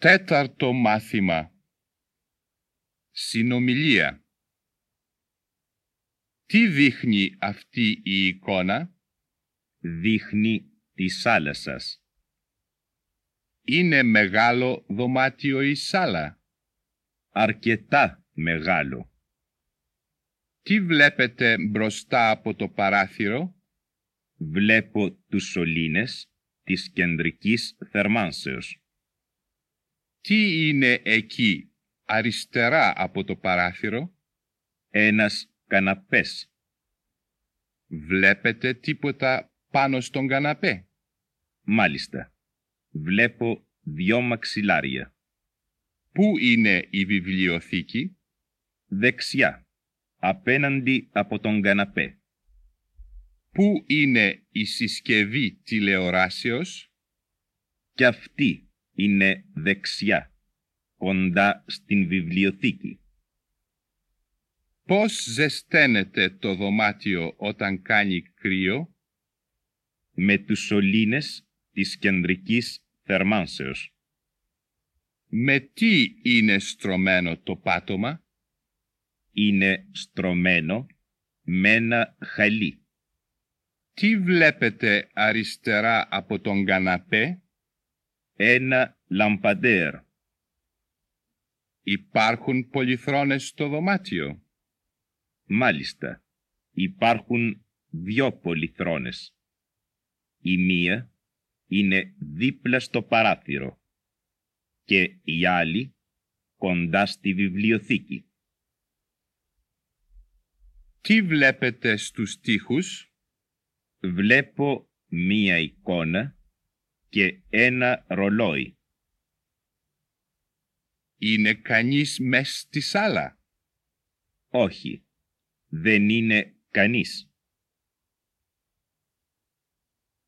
Τέταρτο μάθημα. Συνομιλία. Τι δείχνει αυτή η εικόνα; Δείχνει τη σάλασσας. Είναι μεγάλο δωμάτιο η σάλα. Αρκετά μεγάλο. Τι βλέπετε μπροστά από το παράθυρο; Βλέπω τους σωλήνες της κεντρικής θερμάνσεως. Τι είναι εκεί αριστερά από το παράθυρο; Ένας καναπές. Βλέπετε τίποτα πάνω στον καναπέ; Μάλιστα. Βλέπω δυο μαξιλάρια. Πού είναι η βιβλιοθήκη; Δεξιά. Απέναντι από τον καναπέ. Πού είναι η συσκευή τηλεοράσεως; Κι αυτή είναι δεξιά, κοντά στην βιβλιοθήκη. Πώς ζεσταίνεται το δωμάτιο όταν κάνει κρύο; Με τους σωλήνες της κεντρικής θερμάνσεως. Με τι είναι στρωμένο το πάτωμα; Είναι στρωμένο με ένα χαλί. Τι βλέπετε αριστερά από τον καναπέ; Ένα λαμπαντέρ. Υπάρχουν πολυθρόνες στο δωμάτιο. Μάλιστα, υπάρχουν δυο πολυθρόνες. Η μία είναι δίπλα στο παράθυρο και η άλλη κοντά στη βιβλιοθήκη. Τι βλέπετε στους τοίχους; Βλέπω μία εικόνα και ένα ρολόι. Είναι κανείς μες στη σάλα; Όχι, δεν είναι κανείς.